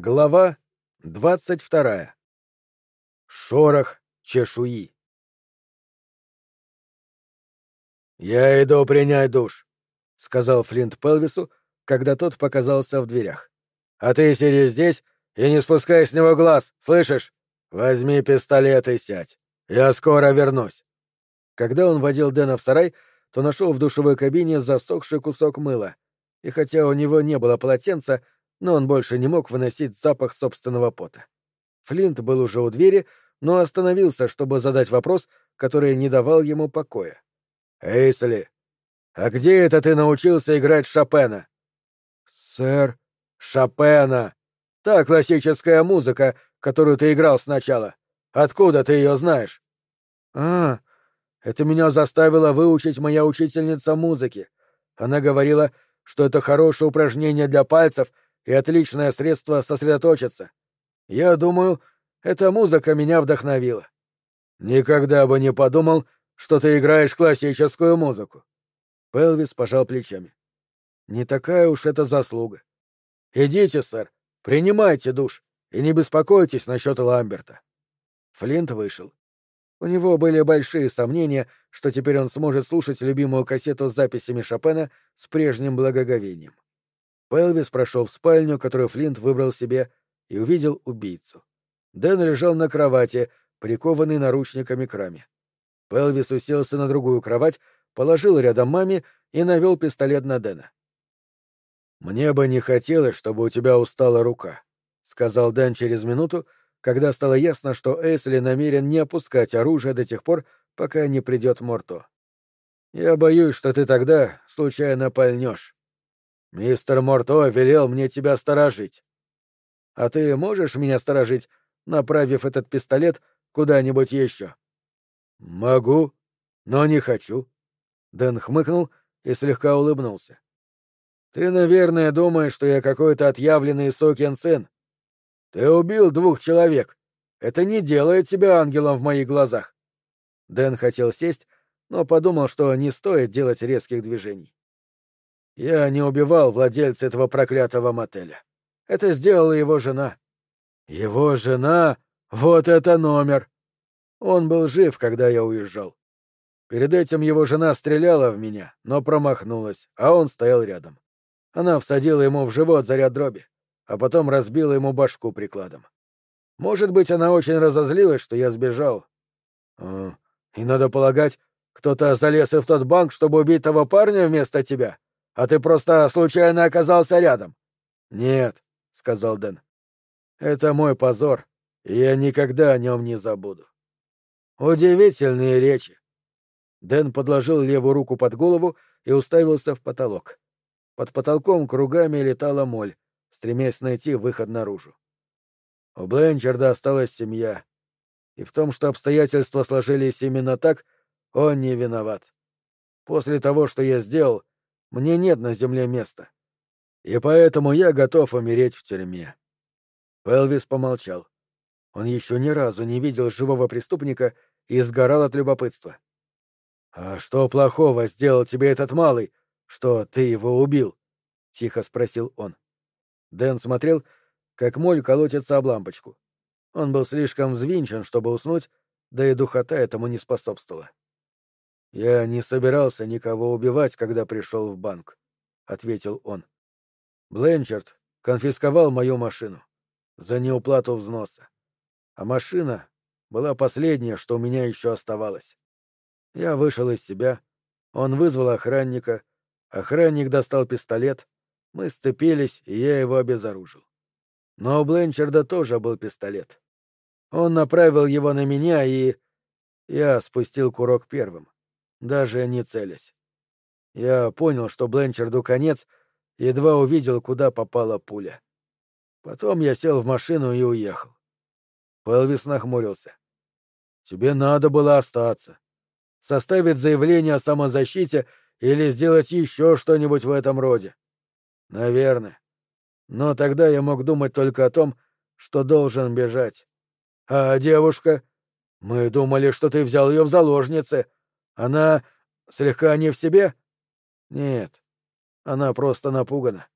Глава двадцать вторая. Шорох чешуи. «Я иду принять душ», — сказал Флинт Пелвису, когда тот показался в дверях. «А ты сиди здесь и не спускай с него глаз, слышишь? Возьми пистолет и сядь. Я скоро вернусь». Когда он водил Дэна в сарай, то нашел в душевой кабине засохший кусок мыла, и хотя у него не было полотенца, но он больше не мог выносить запах собственного пота. Флинт был уже у двери, но остановился, чтобы задать вопрос, который не давал ему покоя. «Эйсли, а где это ты научился играть Шопена?» «Сэр...» «Шопена! Та классическая музыка, которую ты играл сначала. Откуда ты ее знаешь?» «А, это меня заставила выучить моя учительница музыки. Она говорила, что это хорошее упражнение для пальцев — и отличное средство сосредоточиться. Я думаю, эта музыка меня вдохновила. Никогда бы не подумал, что ты играешь классическую музыку. Пелвис пожал плечами. Не такая уж это заслуга. Идите, сэр, принимайте душ и не беспокойтесь насчет Ламберта. Флинт вышел. У него были большие сомнения, что теперь он сможет слушать любимую кассету с записями Шопена с прежним благоговением. Пелвис прошел в спальню, которую Флинт выбрал себе, и увидел убийцу. Дэн лежал на кровати, прикованный наручниками к раме. Пелвис уселся на другую кровать, положил рядом маме и навел пистолет на Дэна. «Мне бы не хотелось, чтобы у тебя устала рука», — сказал Дэн через минуту, когда стало ясно, что Эйсли намерен не опускать оружие до тех пор, пока не придет Морто. «Я боюсь, что ты тогда случайно пальнешь. Мистер Морто велел мне тебя сторожить. А ты можешь меня сторожить, направив этот пистолет куда-нибудь еще? Могу, но не хочу. Дэн хмыкнул и слегка улыбнулся. Ты, наверное, думаешь, что я какой-то отъявленный сокин сын. Ты убил двух человек. Это не делает тебя ангелом в моих глазах. Дэн хотел сесть, но подумал, что не стоит делать резких движений. Я не убивал владельца этого проклятого мотеля. Это сделала его жена. Его жена? Вот это номер! Он был жив, когда я уезжал. Перед этим его жена стреляла в меня, но промахнулась, а он стоял рядом. Она всадила ему в живот заряд дроби, а потом разбила ему башку прикладом. Может быть, она очень разозлилась, что я сбежал. А, и, надо полагать, кто-то залез и в тот банк, чтобы убить того парня вместо тебя а ты просто случайно оказался рядом. Нет, сказал Дэн. Это мой позор, и я никогда о нем не забуду. Удивительные речи. Дэн подложил левую руку под голову и уставился в потолок. Под потолком кругами летала моль, стремясь найти выход наружу. У Бленчарда осталась семья, и в том, что обстоятельства сложились именно так, он не виноват. После того, что я сделал, мне нет на земле места. И поэтому я готов умереть в тюрьме. Пелвис помолчал. Он еще ни разу не видел живого преступника и сгорал от любопытства. «А что плохого сделал тебе этот малый, что ты его убил?» — тихо спросил он. Дэн смотрел, как моль колотится об лампочку. Он был слишком взвинчен, чтобы уснуть, да и духота этому не способствовала. «Я не собирался никого убивать, когда пришел в банк», — ответил он. «Бленчард конфисковал мою машину за неуплату взноса. А машина была последняя, что у меня еще оставалось. Я вышел из себя, он вызвал охранника, охранник достал пистолет, мы сцепились, и я его обезоружил. Но у Бленчарда тоже был пистолет. Он направил его на меня, и... Я спустил курок первым даже не целясь. Я понял, что Бленчарду конец, едва увидел, куда попала пуля. Потом я сел в машину и уехал. Пелвис нахмурился. «Тебе надо было остаться. Составить заявление о самозащите или сделать еще что-нибудь в этом роде. Наверное. Но тогда я мог думать только о том, что должен бежать. А девушка? Мы думали, что ты взял ее в заложницы. Она слегка не в себе? Нет. Она просто напугана.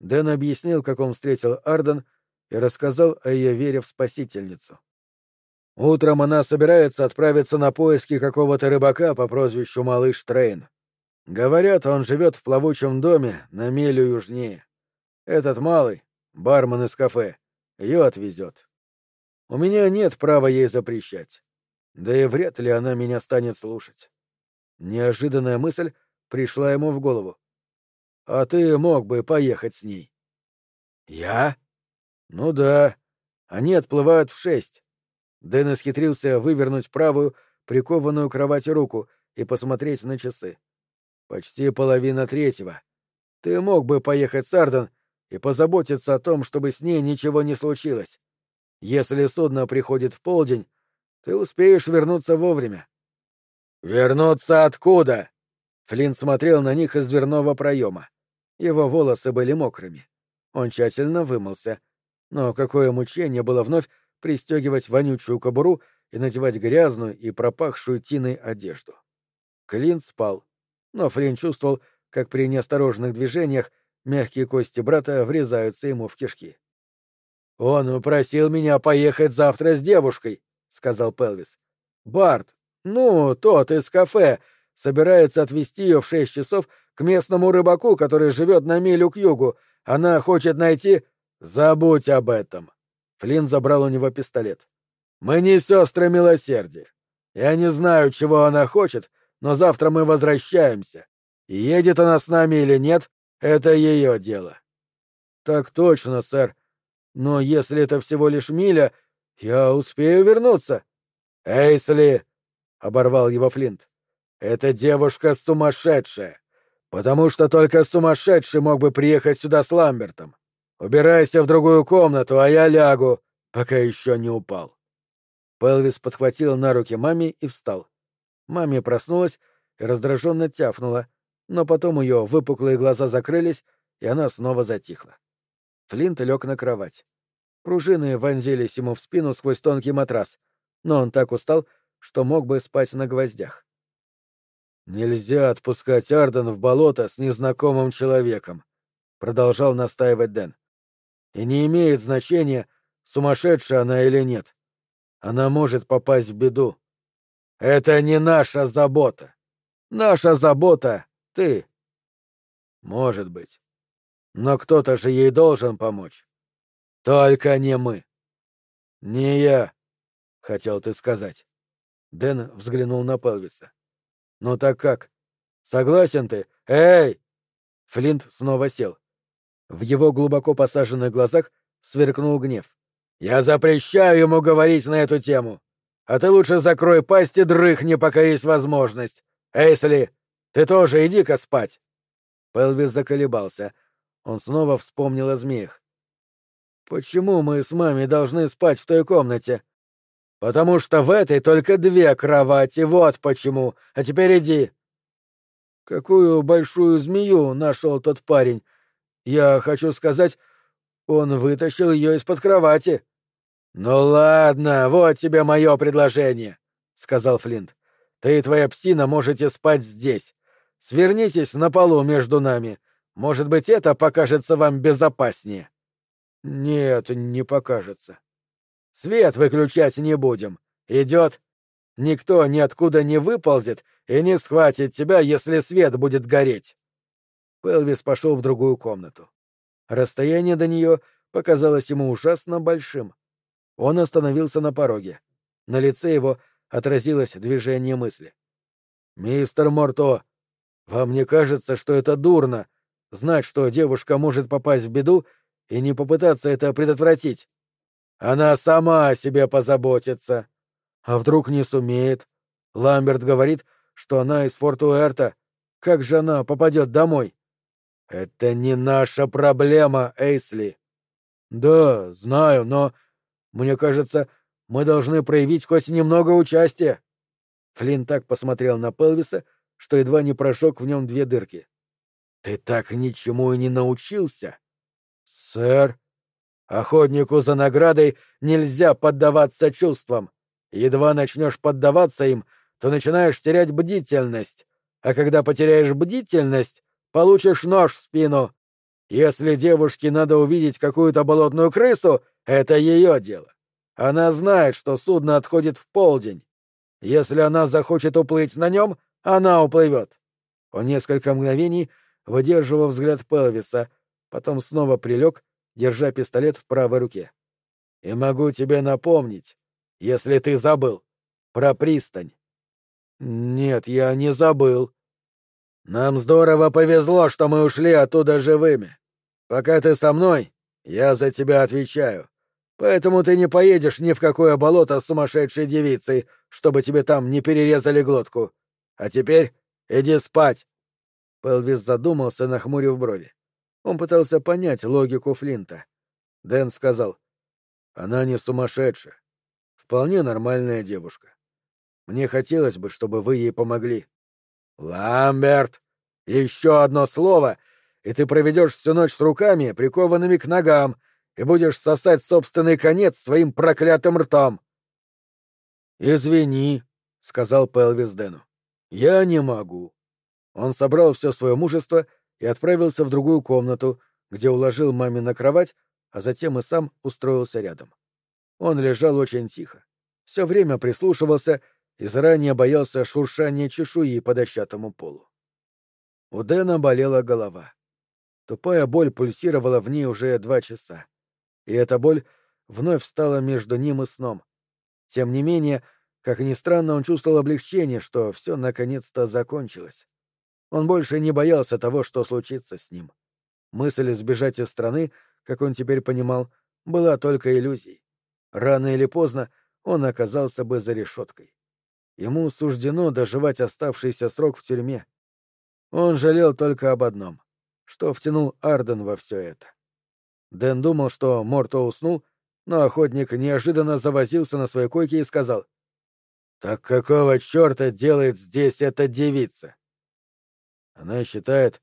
Дэн объяснил, как он встретил Арден, и рассказал о ее вере в спасительницу. Утром она собирается отправиться на поиски какого-то рыбака по прозвищу Малыш Трейн. Говорят, он живет в плавучем доме на милю южнее. Этот малый, бармен из кафе, ее отвезет. У меня нет права ей запрещать. Да и вряд ли она меня станет слушать. Неожиданная мысль пришла ему в голову. А ты мог бы поехать с ней. Я? Ну да. Они отплывают в шесть. Дэн исхитрился вывернуть правую, прикованную к кровати руку и посмотреть на часы. Почти половина третьего. Ты мог бы поехать с Арден и позаботиться о том, чтобы с ней ничего не случилось. Если судно приходит в полдень, ты успеешь вернуться вовремя. «Вернуться откуда?» Флинн смотрел на них из дверного проема. Его волосы были мокрыми. Он тщательно вымылся. Но какое мучение было вновь пристегивать вонючую кобуру и надевать грязную и пропахшую тиной одежду. Клин спал, но Флинн чувствовал, как при неосторожных движениях мягкие кости брата врезаются ему в кишки. «Он просил меня поехать завтра с девушкой», — сказал Пелвис. «Барт, ну, тот из кафе, собирается отвезти ее в шесть часов к местному рыбаку, который живет на милю к югу. Она хочет найти... Забудь об этом. Флинн забрал у него пистолет. Мы не сестры милосердия. Я не знаю, чего она хочет, но завтра мы возвращаемся. Едет она с нами или нет, это ее дело. Так точно, сэр. Но если это всего лишь миля, я успею вернуться. Эйсли, оборвал его Флинт. Эта девушка сумасшедшая потому что только сумасшедший мог бы приехать сюда с Ламбертом. Убирайся в другую комнату, а я лягу, пока еще не упал. Пелвис подхватил на руки маме и встал. Маме проснулась и раздраженно тяфнула, но потом ее выпуклые глаза закрылись, и она снова затихла. Флинт лег на кровать. Пружины вонзились ему в спину сквозь тонкий матрас, но он так устал, что мог бы спать на гвоздях. «Нельзя отпускать Арден в болото с незнакомым человеком», — продолжал настаивать Дэн. «И не имеет значения, сумасшедшая она или нет. Она может попасть в беду. Это не наша забота. Наша забота — ты. Может быть. Но кто-то же ей должен помочь. Только не мы. Не я, — хотел ты сказать. Дэн взглянул на Пелвиса. «Ну так как? Согласен ты? Эй!» Флинт снова сел. В его глубоко посаженных глазах сверкнул гнев. «Я запрещаю ему говорить на эту тему. А ты лучше закрой пасть и дрыхни, пока есть возможность. Эйсли, ты тоже иди-ка спать!» Пелвис заколебался. Он снова вспомнил о змеях. «Почему мы с мамой должны спать в той комнате?» «Потому что в этой только две кровати, вот почему. А теперь иди». «Какую большую змею нашел тот парень? Я хочу сказать, он вытащил ее из-под кровати». «Ну ладно, вот тебе мое предложение», — сказал Флинт. «Ты и твоя псина можете спать здесь. Свернитесь на полу между нами. Может быть, это покажется вам безопаснее». «Нет, не покажется», Свет выключать не будем. Идет. Никто ниоткуда не выползет и не схватит тебя, если свет будет гореть. Пелвис пошел в другую комнату. Расстояние до нее показалось ему ужасно большим. Он остановился на пороге. На лице его отразилось движение мысли. «Мистер Морто, вам не кажется, что это дурно, знать, что девушка может попасть в беду и не попытаться это предотвратить?» Она сама о себе позаботится. А вдруг не сумеет? Ламберт говорит, что она из Форт-Уэрта. Как же она попадет домой? Это не наша проблема, Эйсли. Да, знаю, но мне кажется, мы должны проявить хоть немного участия. Флинн так посмотрел на Пелвиса, что едва не прожег в нем две дырки. Ты так ничему и не научился? Сэр, Охотнику за наградой нельзя поддаваться чувствам. Едва начнешь поддаваться им, то начинаешь терять бдительность. А когда потеряешь бдительность, получишь нож в спину. Если девушке надо увидеть какую-то болотную крысу, это ее дело. Она знает, что судно отходит в полдень. Если она захочет уплыть на нем, она уплывет. Он несколько мгновений выдерживал взгляд Пелвиса, потом снова прилег, держа пистолет в правой руке. И могу тебе напомнить, если ты забыл, про пристань. Нет, я не забыл. Нам здорово повезло, что мы ушли оттуда живыми. Пока ты со мной, я за тебя отвечаю. Поэтому ты не поедешь ни в какое болото с сумасшедшей девицей, чтобы тебе там не перерезали глотку. А теперь иди спать. Пелвис задумался, нахмурив брови. Он пытался понять логику Флинта. Дэн сказал, «Она не сумасшедшая. Вполне нормальная девушка. Мне хотелось бы, чтобы вы ей помогли». «Ламберт! Еще одно слово, и ты проведешь всю ночь с руками, прикованными к ногам, и будешь сосать собственный конец своим проклятым ртом!» «Извини», — сказал Пелвис Дэну. «Я не могу». Он собрал все свое мужество и отправился в другую комнату, где уложил маме на кровать, а затем и сам устроился рядом. Он лежал очень тихо, все время прислушивался и заранее боялся шуршания чешуи по дощатому полу. У Дэна болела голова. Тупая боль пульсировала в ней уже два часа. И эта боль вновь встала между ним и сном. Тем не менее, как ни странно, он чувствовал облегчение, что все наконец-то закончилось. Он больше не боялся того, что случится с ним. Мысль сбежать из страны, как он теперь понимал, была только иллюзией. Рано или поздно он оказался бы за решеткой. Ему суждено доживать оставшийся срок в тюрьме. Он жалел только об одном, что втянул Арден во все это. Дэн думал, что Морто уснул, но охотник неожиданно завозился на своей койке и сказал, «Так какого черта делает здесь эта девица?» Она считает,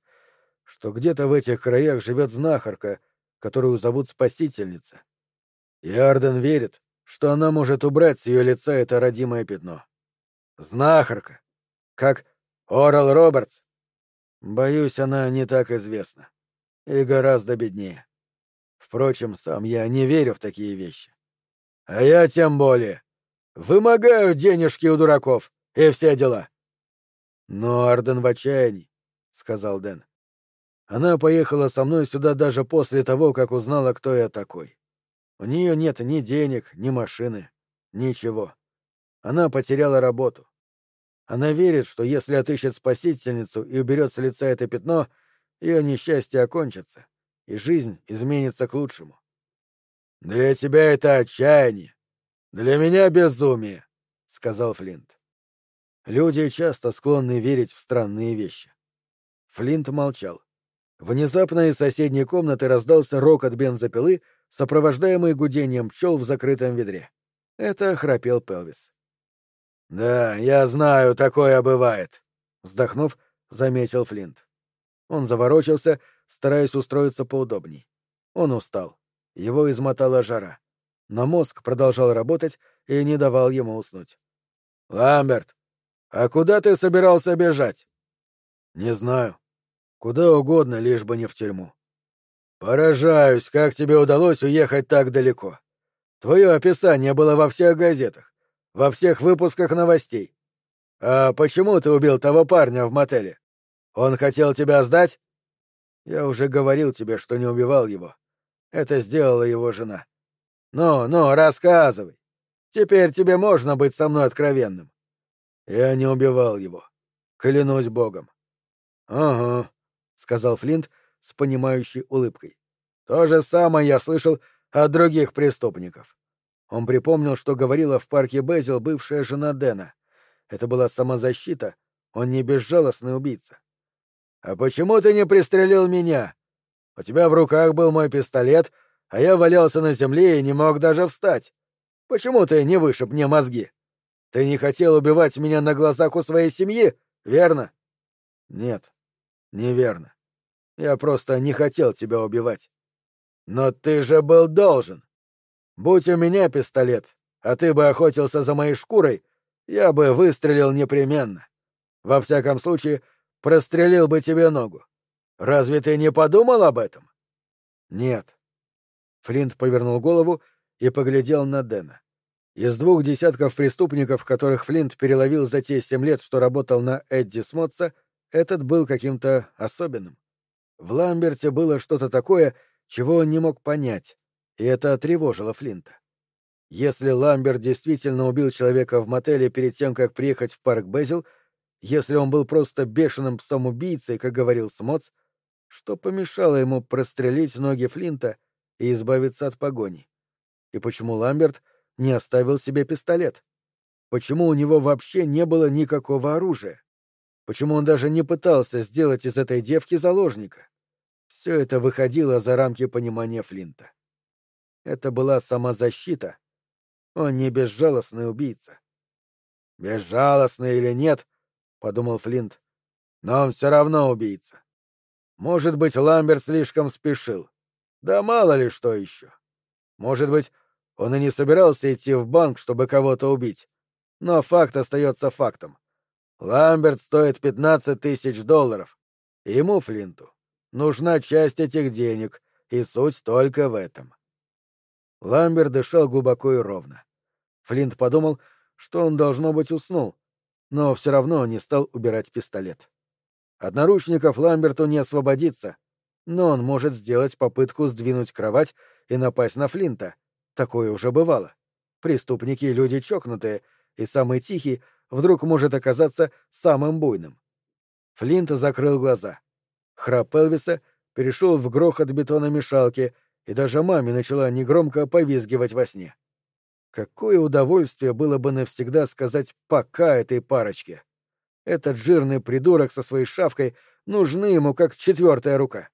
что где-то в этих краях живет знахарка, которую зовут Спасительница. И Арден верит, что она может убрать с ее лица это родимое пятно. Знахарка. Как Орал Робертс. Боюсь, она не так известна. И гораздо беднее. Впрочем, сам я не верю в такие вещи. А я тем более. Вымогаю денежки у дураков и все дела. Но Арден в отчаянии, — сказал Дэн. Она поехала со мной сюда даже после того, как узнала, кто я такой. У нее нет ни денег, ни машины, ничего. Она потеряла работу. Она верит, что если отыщет спасительницу и уберет с лица это пятно, ее несчастье окончится, и жизнь изменится к лучшему. «Для тебя это отчаяние. Для меня безумие», — сказал Флинт. Люди часто склонны верить в странные вещи. Флинт молчал. Внезапно из соседней комнаты раздался рок от бензопилы, сопровождаемый гудением пчел в закрытом ведре. Это храпел Пелвис. «Да, я знаю, такое бывает», — вздохнув, заметил Флинт. Он заворочился, стараясь устроиться поудобней. Он устал. Его измотала жара. Но мозг продолжал работать и не давал ему уснуть. «Ламберт, а куда ты собирался бежать?» «Не знаю. Куда угодно, лишь бы не в тюрьму. Поражаюсь, как тебе удалось уехать так далеко. Твое описание было во всех газетах, во всех выпусках новостей. А почему ты убил того парня в мотеле? Он хотел тебя сдать? Я уже говорил тебе, что не убивал его. Это сделала его жена. Ну, ну, рассказывай. Теперь тебе можно быть со мной откровенным. Я не убивал его. Клянусь богом. Ага, — сказал Флинт с понимающей улыбкой. «То же самое я слышал от других преступников». Он припомнил, что говорила в парке Безил бывшая жена Дэна. Это была самозащита, он не безжалостный убийца. «А почему ты не пристрелил меня? У тебя в руках был мой пистолет, а я валялся на земле и не мог даже встать. Почему ты не вышиб мне мозги? Ты не хотел убивать меня на глазах у своей семьи, верно?» «Нет», Неверно. Я просто не хотел тебя убивать. Но ты же был должен. Будь у меня пистолет, а ты бы охотился за моей шкурой, я бы выстрелил непременно. Во всяком случае, прострелил бы тебе ногу. Разве ты не подумал об этом? Нет. Флинт повернул голову и поглядел на Дэна. Из двух десятков преступников, которых Флинт переловил за те семь лет, что работал на Эдди Смотса, этот был каким-то особенным. В Ламберте было что-то такое, чего он не мог понять, и это тревожило Флинта. Если Ламберт действительно убил человека в мотеле перед тем, как приехать в парк Безил, если он был просто бешеным псом-убийцей, как говорил Смоц, что помешало ему прострелить ноги Флинта и избавиться от погони? И почему Ламберт не оставил себе пистолет? Почему у него вообще не было никакого оружия? Почему он даже не пытался сделать из этой девки заложника? Все это выходило за рамки понимания Флинта. Это была самозащита. Он не безжалостный убийца. «Безжалостный или нет», — подумал Флинт, — «но он все равно убийца. Может быть, Ламберт слишком спешил. Да мало ли что еще. Может быть, он и не собирался идти в банк, чтобы кого-то убить. Но факт остается фактом. Ламберт стоит пятнадцать тысяч долларов. Ему, Флинту, нужна часть этих денег, и суть только в этом. Ламберт дышал глубоко и ровно. Флинт подумал, что он, должно быть, уснул, но все равно не стал убирать пистолет. От наручников Ламберту не освободиться, но он может сделать попытку сдвинуть кровать и напасть на Флинта. Такое уже бывало. Преступники — люди чокнутые, и самый тихий — вдруг может оказаться самым буйным. Флинт закрыл глаза. Храп Элвиса перешел в грохот бетономешалки, и даже маме начала негромко повизгивать во сне. Какое удовольствие было бы навсегда сказать «пока» этой парочке. Этот жирный придурок со своей шавкой нужны ему как четвертая рука.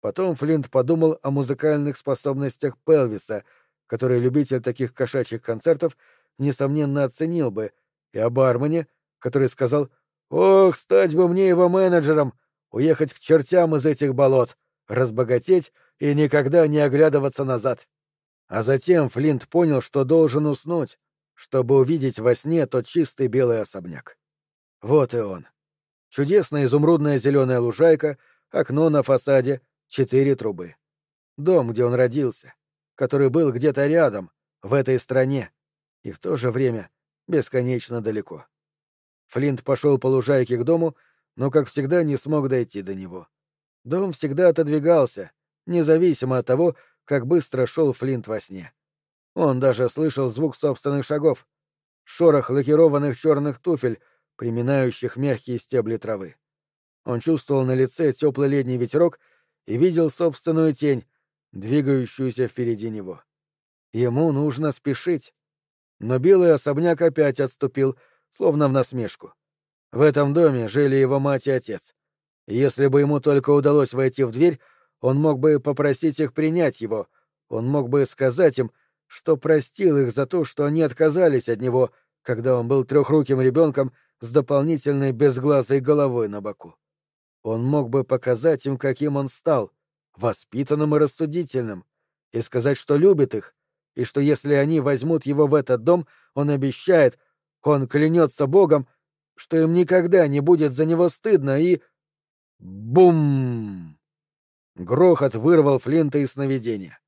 Потом Флинт подумал о музыкальных способностях Пелвиса, который любитель таких кошачьих концертов несомненно оценил бы, и о бармене, который сказал «Ох, стать бы мне его менеджером, уехать к чертям из этих болот, разбогатеть и никогда не оглядываться назад». А затем Флинт понял, что должен уснуть, чтобы увидеть во сне тот чистый белый особняк. Вот и он. Чудесная изумрудная зеленая лужайка, окно на фасаде, четыре трубы. Дом, где он родился, который был где-то рядом, в этой стране, и в то же время бесконечно далеко. Флинт пошел по лужайке к дому, но, как всегда, не смог дойти до него. Дом всегда отодвигался, независимо от того, как быстро шел Флинт во сне. Он даже слышал звук собственных шагов, шорох лакированных черных туфель, приминающих мягкие стебли травы. Он чувствовал на лице теплый летний ветерок и видел собственную тень, двигающуюся впереди него. Ему нужно спешить. Но белый особняк опять отступил, словно в насмешку. В этом доме жили его мать и отец. Если бы ему только удалось войти в дверь, он мог бы попросить их принять его, он мог бы сказать им, что простил их за то, что они отказались от него, когда он был трехруким ребенком с дополнительной безглазой головой на боку. Он мог бы показать им, каким он стал, воспитанным и рассудительным, и сказать, что любит их, и что если они возьмут его в этот дом, он обещает, он клянется Богом, что им никогда не будет за него стыдно, и... Бум! Грохот вырвал Флинта из сновидения.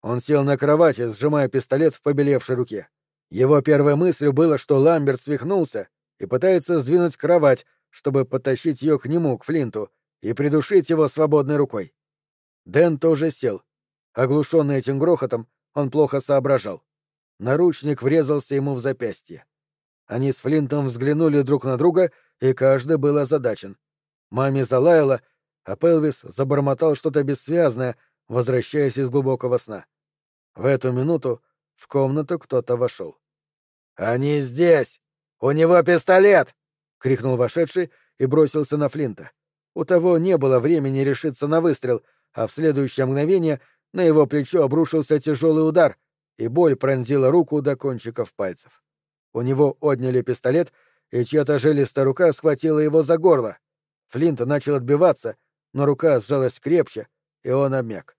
Он сел на кровати, сжимая пистолет в побелевшей руке. Его первой мыслью было, что Ламберт свихнулся и пытается сдвинуть кровать, чтобы подтащить ее к нему, к Флинту, и придушить его свободной рукой. Дэн тоже сел. Оглушенный этим грохотом, он плохо соображал. Наручник врезался ему в запястье. Они с Флинтом взглянули друг на друга, и каждый был озадачен. Маме залаяла, а Пелвис забормотал что-то бессвязное, возвращаясь из глубокого сна. В эту минуту в комнату кто-то вошел. «Они здесь! У него пистолет!» — крикнул вошедший и бросился на Флинта. У того не было времени решиться на выстрел, а в следующее мгновение на его плечо обрушился тяжелый удар, и боль пронзила руку до кончиков пальцев. У него отняли пистолет, и чья-то жилистая рука схватила его за горло. Флинт начал отбиваться, но рука сжалась крепче, и он обмяк.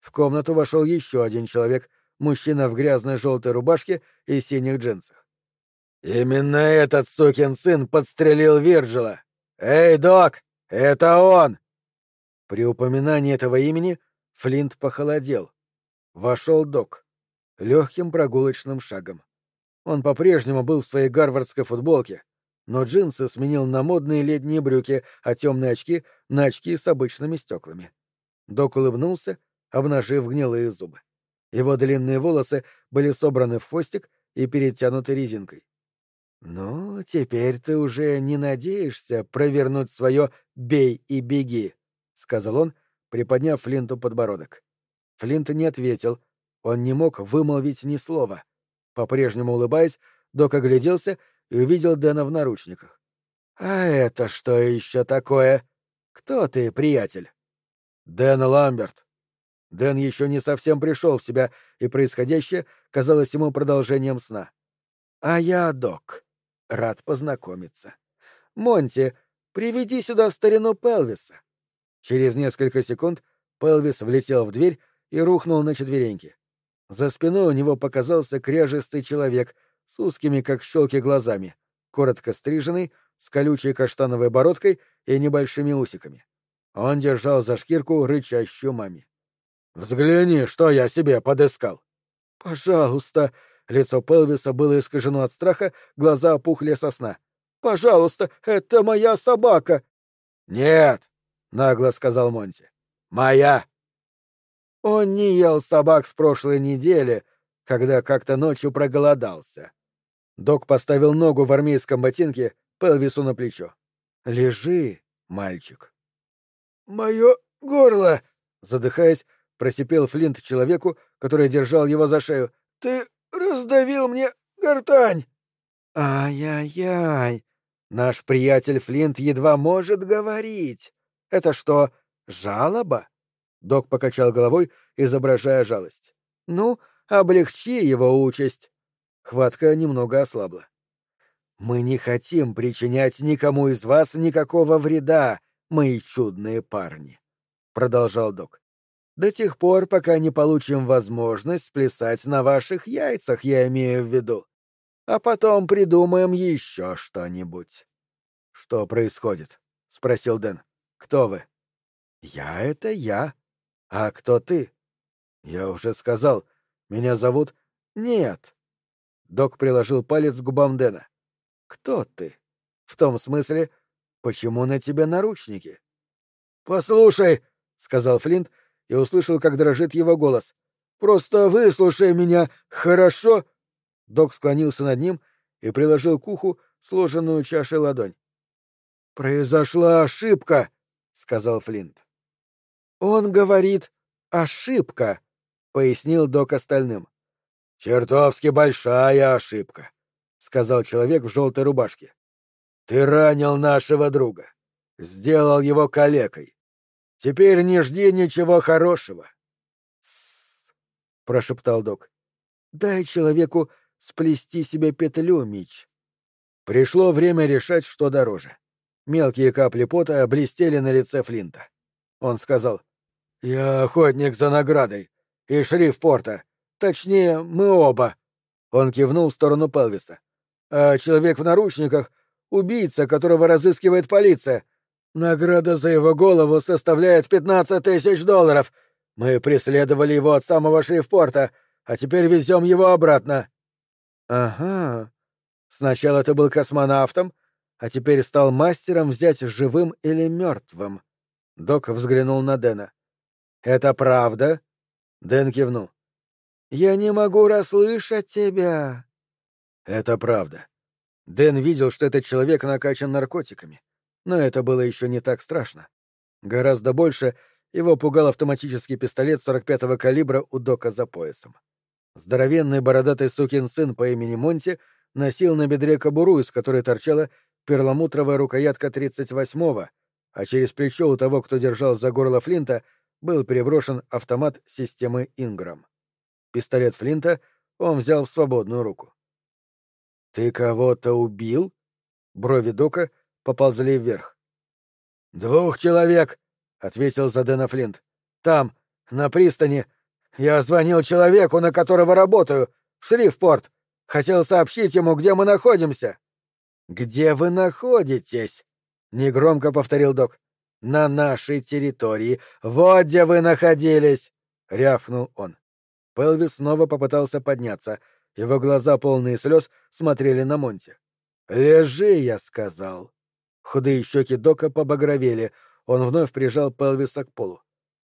В комнату вошел еще один человек, мужчина в грязной желтой рубашке и синих джинсах. «Именно этот сукин сын подстрелил Вирджила! Эй, док, это он!» При упоминании этого имени Флинт похолодел. Вошел док. Легким прогулочным шагом. Он по-прежнему был в своей гарвардской футболке, но джинсы сменил на модные летние брюки, а темные очки — на очки с обычными стеклами. Док улыбнулся, обнажив гнилые зубы. Его длинные волосы были собраны в хвостик и перетянуты резинкой. «Ну, теперь ты уже не надеешься провернуть свое «бей и беги», — сказал он, приподняв Флинту подбородок. Флинт не ответил, он не мог вымолвить ни слова. По-прежнему улыбаясь, Док огляделся и увидел Дэна в наручниках. «А это что еще такое? Кто ты, приятель?» «Дэн Ламберт». Дэн еще не совсем пришел в себя, и происходящее казалось ему продолжением сна. «А я Док. Рад познакомиться. Монти, приведи сюда старину Пелвиса». Через несколько секунд Пелвис влетел в дверь и рухнул на четвереньки. За спиной у него показался кряжистый человек с узкими, как щелки, глазами, коротко стриженный, с колючей каштановой бородкой и небольшими усиками. Он держал за шкирку рычащую маме. «Взгляни, что я себе подыскал!» «Пожалуйста!» Лицо Пелвиса было искажено от страха, глаза опухли со сна. «Пожалуйста, это моя собака!» «Нет!» — нагло сказал Монти. «Моя!» Он не ел собак с прошлой недели, когда как-то ночью проголодался. Док поставил ногу в армейском ботинке Пелвису на плечо. «Лежи, мальчик». «Мое горло!» — задыхаясь, просипел Флинт человеку, который держал его за шею. «Ты раздавил мне гортань!» «Ай-яй-яй! Наш приятель Флинт едва может говорить. Это что, жалоба?» Док покачал головой, изображая жалость. «Ну, облегчи его участь». Хватка немного ослабла. «Мы не хотим причинять никому из вас никакого вреда, мои чудные парни», — продолжал док. «До тех пор, пока не получим возможность плясать на ваших яйцах, я имею в виду. А потом придумаем еще что-нибудь». «Что происходит?» — спросил Дэн. «Кто вы?» «Я — это я», «А кто ты?» «Я уже сказал. Меня зовут...» «Нет». Док приложил палец к губам Дэна. «Кто ты?» «В том смысле, почему на тебе наручники?» «Послушай», — сказал Флинт и услышал, как дрожит его голос. «Просто выслушай меня, хорошо?» Док склонился над ним и приложил к уху сложенную чашей ладонь. «Произошла ошибка», — сказал Флинт. «Он говорит, ошибка», — пояснил док остальным. «Чертовски большая ошибка», — сказал человек в желтой рубашке. «Ты ранил нашего друга, сделал его калекой. Теперь не жди ничего хорошего». «Тссс», — прошептал док. «Дай человеку сплести себе петлю, Мич». Пришло время решать, что дороже. Мелкие капли пота блестели на лице Флинта. Он сказал, «Я охотник за наградой. И шриф порта. Точнее, мы оба». Он кивнул в сторону Пелвиса. «А человек в наручниках — убийца, которого разыскивает полиция. Награда за его голову составляет пятнадцать тысяч долларов. Мы преследовали его от самого шрифпорта, а теперь везем его обратно». «Ага. Сначала ты был космонавтом, а теперь стал мастером взять живым или мертвым». Док взглянул на Дэна. «Это правда?» Дэн кивнул. «Я не могу расслышать тебя». «Это правда». Дэн видел, что этот человек накачан наркотиками. Но это было еще не так страшно. Гораздо больше его пугал автоматический пистолет 45-го калибра у Дока за поясом. Здоровенный бородатый сукин сын по имени Монти носил на бедре кобуру, из которой торчала перламутровая рукоятка 38-го, а через плечо у того, кто держал за горло Флинта, был переброшен автомат системы Инграм. Пистолет Флинта он взял в свободную руку. «Ты кого-то убил?» Брови Дока поползли вверх. «Двух человек», — ответил за Дэна Флинт. «Там, на пристани. Я звонил человеку, на которого работаю, в Шрифпорт. Хотел сообщить ему, где мы находимся». «Где вы находитесь?» — негромко повторил док. На нашей территории. Вот где вы находились!» — рявкнул он. Пелвис снова попытался подняться. Его глаза, полные слез, смотрели на Монти. «Лежи!» — я сказал. Худые щеки Дока побагровели. Он вновь прижал Пелвиса к полу.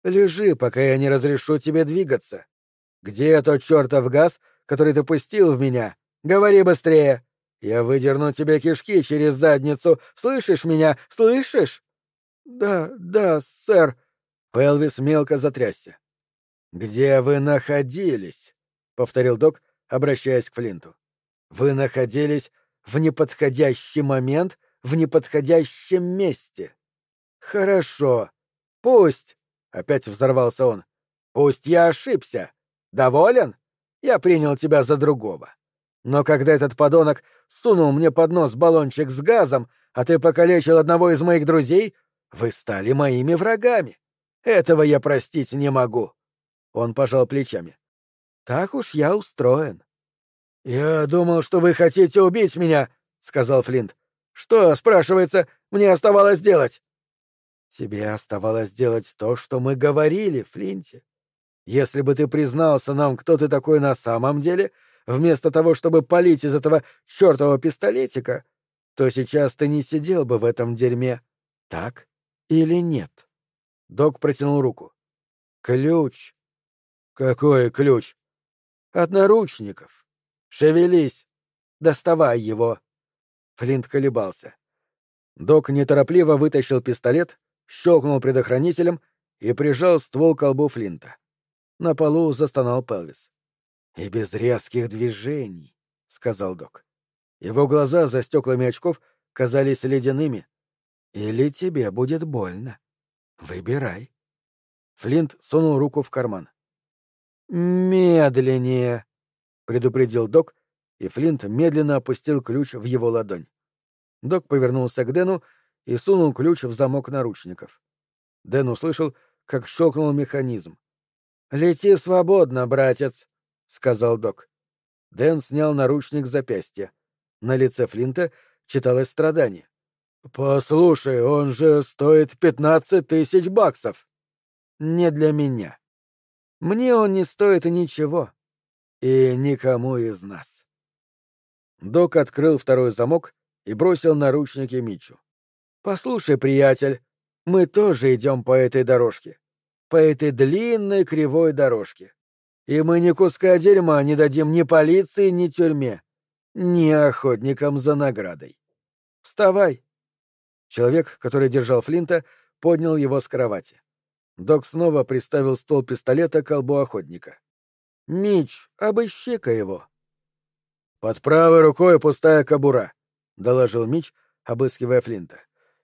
«Лежи, пока я не разрешу тебе двигаться. Где тот чертов газ, который ты пустил в меня? Говори быстрее! Я выдерну тебе кишки через задницу. Слышишь меня? Слышишь?» «Да, да, сэр». Пелвис мелко затрясся. «Где вы находились?» — повторил док, обращаясь к Флинту. «Вы находились в неподходящий момент в неподходящем месте». «Хорошо. Пусть», — опять взорвался он, — «пусть я ошибся. Доволен? Я принял тебя за другого. Но когда этот подонок сунул мне под нос баллончик с газом, а ты покалечил одного из моих друзей, вы стали моими врагами. Этого я простить не могу. Он пожал плечами. Так уж я устроен. Я думал, что вы хотите убить меня, сказал Флинт. Что, спрашивается, мне оставалось делать? Тебе оставалось делать то, что мы говорили, Флинте. Если бы ты признался нам, кто ты такой на самом деле, вместо того, чтобы палить из этого чертового пистолетика, то сейчас ты не сидел бы в этом дерьме. Так или нет? Док протянул руку. Ключ. «Какой ключ?» «От наручников. Шевелись. Доставай его». Флинт колебался. Док неторопливо вытащил пистолет, щелкнул предохранителем и прижал ствол к колбу Флинта. На полу застонал Пелвис. «И без резких движений», — сказал док. Его глаза за стеклами очков казались ледяными. «Или тебе будет больно. Выбирай». Флинт сунул руку в карман. «Медленнее!» — предупредил док, и Флинт медленно опустил ключ в его ладонь. Док повернулся к Дэну и сунул ключ в замок наручников. Дэн услышал, как щелкнул механизм. «Лети свободно, братец!» — сказал док. Дэн снял наручник с запястья. На лице Флинта читалось страдание. «Послушай, он же стоит пятнадцать тысяч баксов!» «Не для меня», мне он не стоит ничего. И никому из нас. Док открыл второй замок и бросил наручники Мичу. «Послушай, приятель, мы тоже идем по этой дорожке. По этой длинной кривой дорожке. И мы ни куска дерьма не дадим ни полиции, ни тюрьме, ни охотникам за наградой. Вставай!» Человек, который держал Флинта, поднял его с кровати. Док снова приставил ствол пистолета к колбу охотника. «Мич, обыщи-ка его». «Под правой рукой пустая кобура», — доложил Мич, обыскивая Флинта.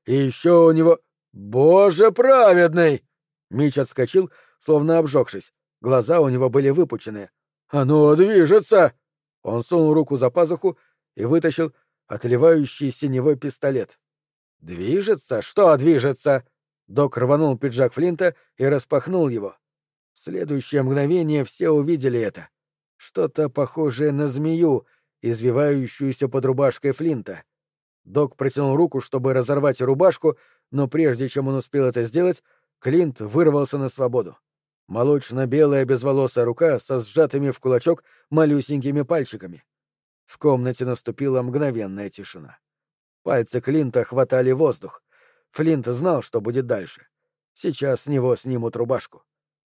«И еще у него... Боже праведный!» Мич отскочил, словно обжегшись. Глаза у него были выпученные. «Оно движется!» Он сунул руку за пазуху и вытащил отливающий синевой пистолет. «Движется? Что движется?» Док рванул пиджак Флинта и распахнул его. В следующее мгновение все увидели это. Что-то похожее на змею, извивающуюся под рубашкой Флинта. Док протянул руку, чтобы разорвать рубашку, но прежде чем он успел это сделать, Клинт вырвался на свободу. Молочно-белая безволосая рука со сжатыми в кулачок малюсенькими пальчиками. В комнате наступила мгновенная тишина. Пальцы Клинта хватали воздух. Флинт знал, что будет дальше. Сейчас с него снимут рубашку.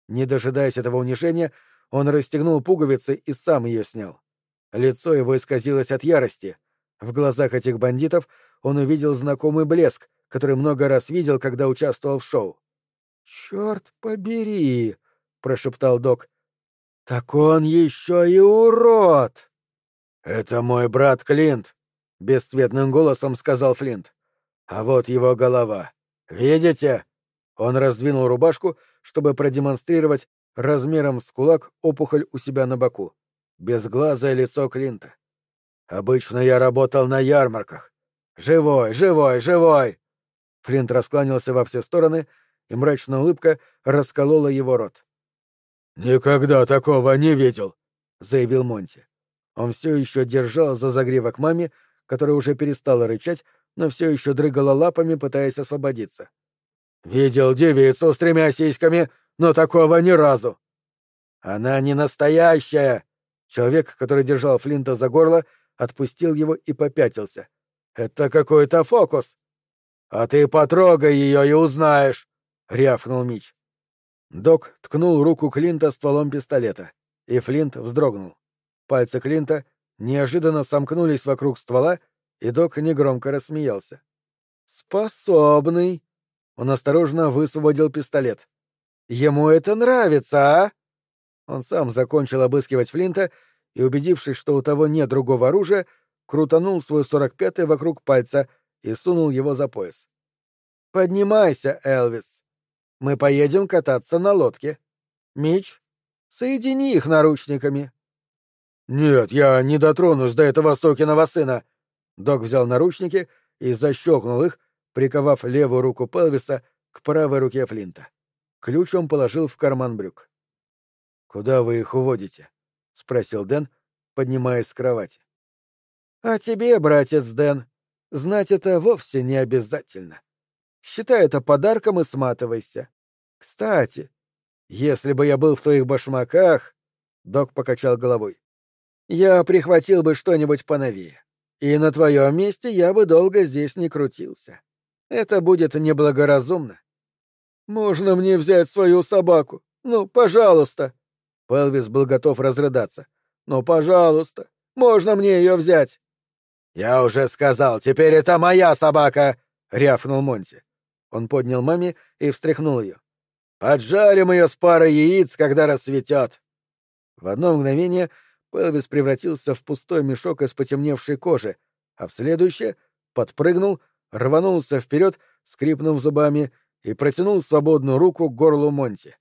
Не дожидаясь этого унижения, он расстегнул пуговицы и сам ее снял. Лицо его исказилось от ярости. В глазах этих бандитов он увидел знакомый блеск, который много раз видел, когда участвовал в шоу. «Черт побери!» — прошептал док. «Так он еще и урод!» «Это мой брат Клинт», — бесцветным голосом сказал Флинт. А вот его голова. Видите? Он раздвинул рубашку, чтобы продемонстрировать размером с кулак опухоль у себя на боку. Безглазое лицо Клинта. Обычно я работал на ярмарках. Живой, живой, живой! Флинт раскланялся во все стороны, и мрачная улыбка расколола его рот. «Никогда такого не видел», — заявил Монти. Он все еще держал за загривок маме, которая уже перестала рычать, но все еще дрыгала лапами, пытаясь освободиться. Видел девицу с тремя сиськами, но такого ни разу. Она не настоящая. Человек, который держал Флинта за горло, отпустил его и попятился. Это какой-то фокус. А ты потрогай ее и узнаешь, рявкнул Мич. Док ткнул руку Клинта стволом пистолета, и Флинт вздрогнул. Пальцы Клинта неожиданно сомкнулись вокруг ствола, и док негромко рассмеялся. «Способный!» Он осторожно высвободил пистолет. «Ему это нравится, а?» Он сам закончил обыскивать Флинта и, убедившись, что у того нет другого оружия, крутанул свой сорок пятый вокруг пальца и сунул его за пояс. «Поднимайся, Элвис. Мы поедем кататься на лодке. Мич, соедини их наручниками». «Нет, я не дотронусь до этого сокиного сына». Док взял наручники и защелкнул их, приковав левую руку Пелвиса к правой руке Флинта. Ключ он положил в карман брюк. «Куда вы их уводите?» — спросил Дэн, поднимаясь с кровати. «А тебе, братец Дэн, знать это вовсе не обязательно. Считай это подарком и сматывайся. Кстати, если бы я был в твоих башмаках...» — док покачал головой я прихватил бы что-нибудь поновее. И на твоем месте я бы долго здесь не крутился. Это будет неблагоразумно. Можно мне взять свою собаку? Ну, пожалуйста. Пелвис был готов разрыдаться. Ну, пожалуйста, можно мне ее взять? Я уже сказал, теперь это моя собака, рявкнул Монти. Он поднял маме и встряхнул ее. Поджарим ее с парой яиц, когда рассветет. В одно мгновение Пелвис превратился в пустой мешок из потемневшей кожи, а в следующее подпрыгнул, рванулся вперед, скрипнув зубами, и протянул свободную руку к горлу Монти.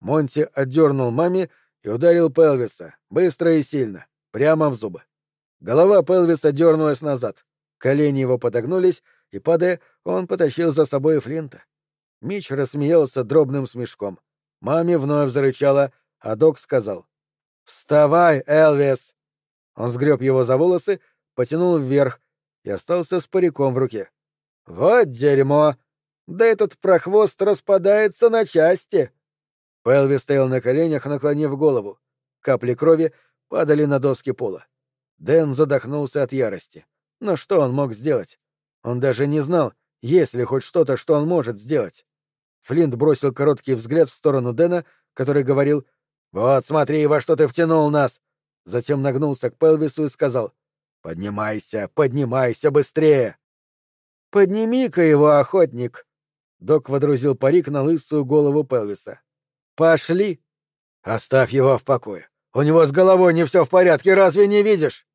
Монти отдернул маме и ударил Пелвиса, быстро и сильно, прямо в зубы. Голова Пелвиса дернулась назад, колени его подогнулись, и, падая, он потащил за собой Флинта. Мич рассмеялся дробным смешком. Маме вновь зарычала, а док сказал. «Вставай, Элвис!» Он сгреб его за волосы, потянул вверх и остался с париком в руке. «Вот дерьмо! Да этот прохвост распадается на части!» Элвис стоял на коленях, наклонив голову. Капли крови падали на доски пола. Дэн задохнулся от ярости. Но что он мог сделать? Он даже не знал, есть ли хоть что-то, что он может сделать. Флинт бросил короткий взгляд в сторону Дэна, который говорил «Вот смотри, во что ты втянул нас!» Затем нагнулся к Пелвису и сказал «Поднимайся, поднимайся быстрее!» «Подними-ка его, охотник!» Док водрузил парик на лысую голову Пелвиса. «Пошли!» «Оставь его в покое. У него с головой не все в порядке, разве не видишь?»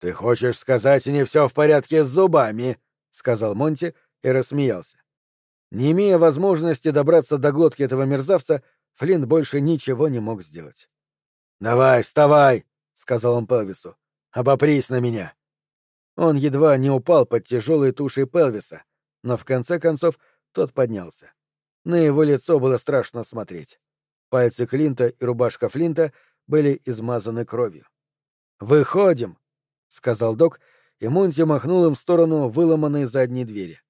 «Ты хочешь сказать, не все в порядке с зубами?» — сказал Монти и рассмеялся. Не имея возможности добраться до глотки этого мерзавца, Флинт больше ничего не мог сделать. «Давай, вставай!» — сказал он Пелвису. «Обопрись на меня!» Он едва не упал под тяжелой тушей Пелвиса, но в конце концов тот поднялся. На его лицо было страшно смотреть. Пальцы Клинта и рубашка Флинта были измазаны кровью. «Выходим!» — сказал док, и Монти махнул им в сторону выломанной задней двери.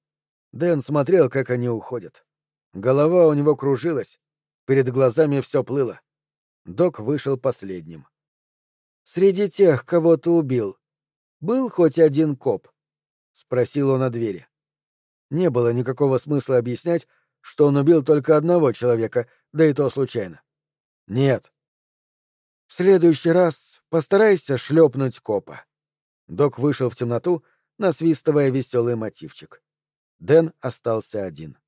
Дэн смотрел, как они уходят. Голова у него кружилась, Перед глазами все плыло. Док вышел последним. «Среди тех, кого ты убил, был хоть один коп?» — спросил он о двери. Не было никакого смысла объяснять, что он убил только одного человека, да и то случайно. «Нет». «В следующий раз постарайся шлепнуть копа». Док вышел в темноту, насвистывая веселый мотивчик. Дэн остался один.